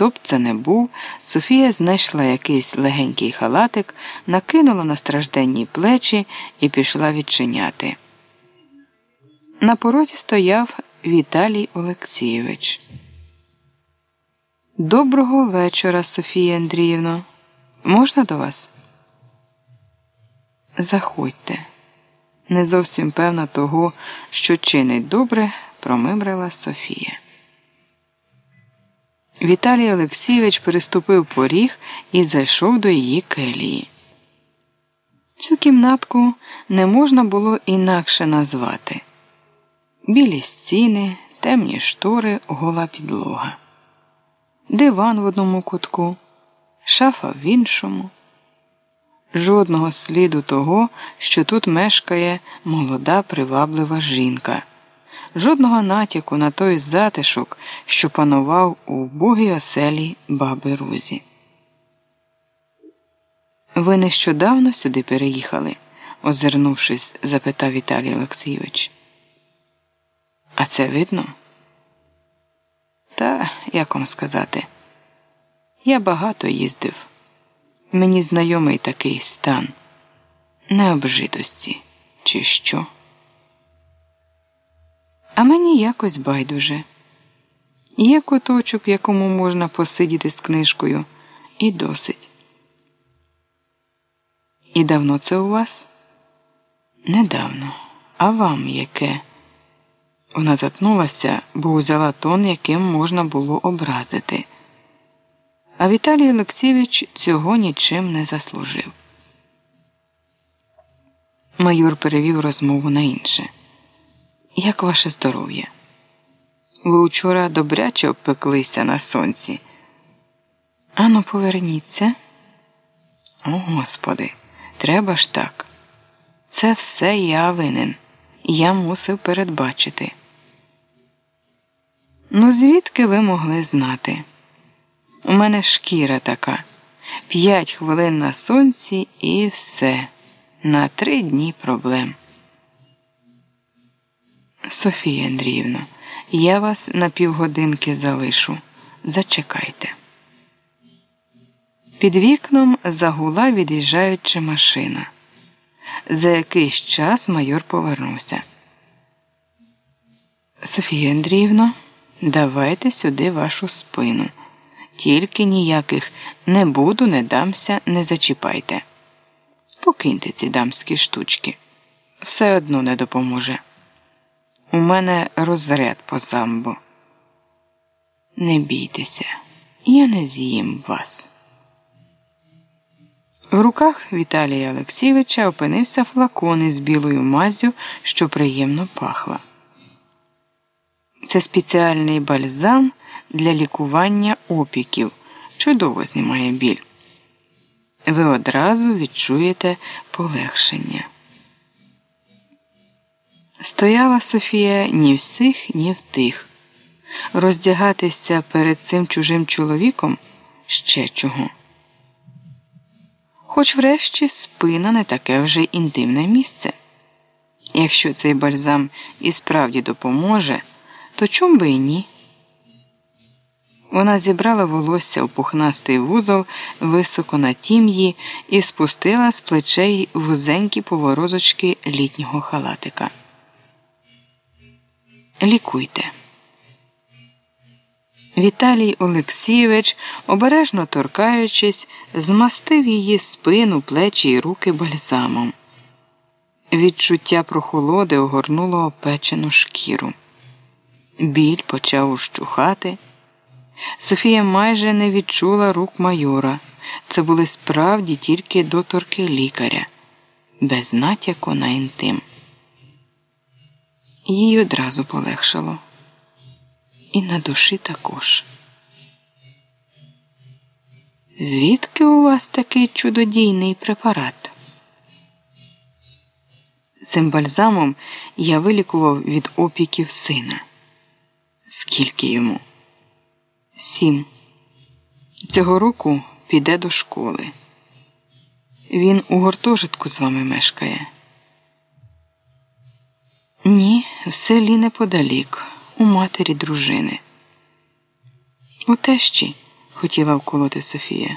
Хто б це не був, Софія знайшла якийсь легенький халатик, накинула на стражденні плечі і пішла відчиняти. На порозі стояв Віталій Олексійович. Доброго вечора, Софія Андріївно. Можна до вас? Заходьте. Не зовсім певна того, що чинить добре, промимрила Софія. Віталій Олексійович переступив поріг і зайшов до її келії. Цю кімнатку не можна було інакше назвати білі стіни, темні штори, гола підлога, диван в одному кутку, шафа в іншому. Жодного сліду того, що тут мешкає молода приваблива жінка жодного натяку на той затишок, що панував у вбогій оселі баби Рузі. Ви нещодавно сюди переїхали? озирнувшись, запитав Віталій Олексійович. А це видно? Та як вам сказати? Я багато їздив. Мені знайомий такий стан необжитості, чи що. А мені якось байдуже. Є куточок, якому можна посидіти з книжкою, і досить. І давно це у вас? Недавно. А вам яке? Вона затнулася, бо узяла тон, яким можна було образити. А Віталій Олексійович цього нічим не заслужив. Майор перевів розмову на інше. Як ваше здоров'я? Ви учора добряче обпеклися на сонці. Ану, поверніться. О, Господи, треба ж так. Це все я винен. Я мусив передбачити. Ну, звідки ви могли знати? У мене шкіра така. П'ять хвилин на сонці і все. На три дні проблем. Софія Андріївна, я вас на півгодинки залишу. Зачекайте. Під вікном загула від'їжджаючи машина. За якийсь час майор повернувся. Софія Андріївна, давайте сюди вашу спину. Тільки ніяких не буду, не дамся, не зачіпайте. Покиньте ці дамські штучки. Все одно не допоможе. У мене розряд по самбо. Не бійтеся, я не з'їм вас. В руках Віталія Олексійовича опинився флакон із білою мазю, що приємно пахла. Це спеціальний бальзам для лікування опіків. Чудово знімає біль. Ви одразу відчуєте полегшення. Стояла Софія ні в сих, ні в тих. Роздягатися перед цим чужим чоловіком ще чого. Хоч врешті спина не таке вже інтимне місце. Якщо цей бальзам і справді допоможе, то чом би і ні? Вона зібрала волосся у пухнастий вузол високо на тім'ї і спустила з плечей вузенькі поворозочки літнього халатика лікуйте. Віталій Олексійович, обережно торкаючись, змастив її спину, плечі й руки бальзамом. Відчуття прохолоди огорнуло опечену шкіру. Біль почав ущухати. Софія майже не відчула рук майора. Це були справді тільки доторки лікаря, без натяку на інтим їй одразу полегшало. І на душі також. Звідки у вас такий чудодійний препарат? Цим бальзамом я вилікував від опіків сина. Скільки йому? Сім. Цього року піде до школи. Він у гуртожитку з вами мешкає. Ні, в селі неподалік, у матері дружини. У тещі хотіла вколоти Софія.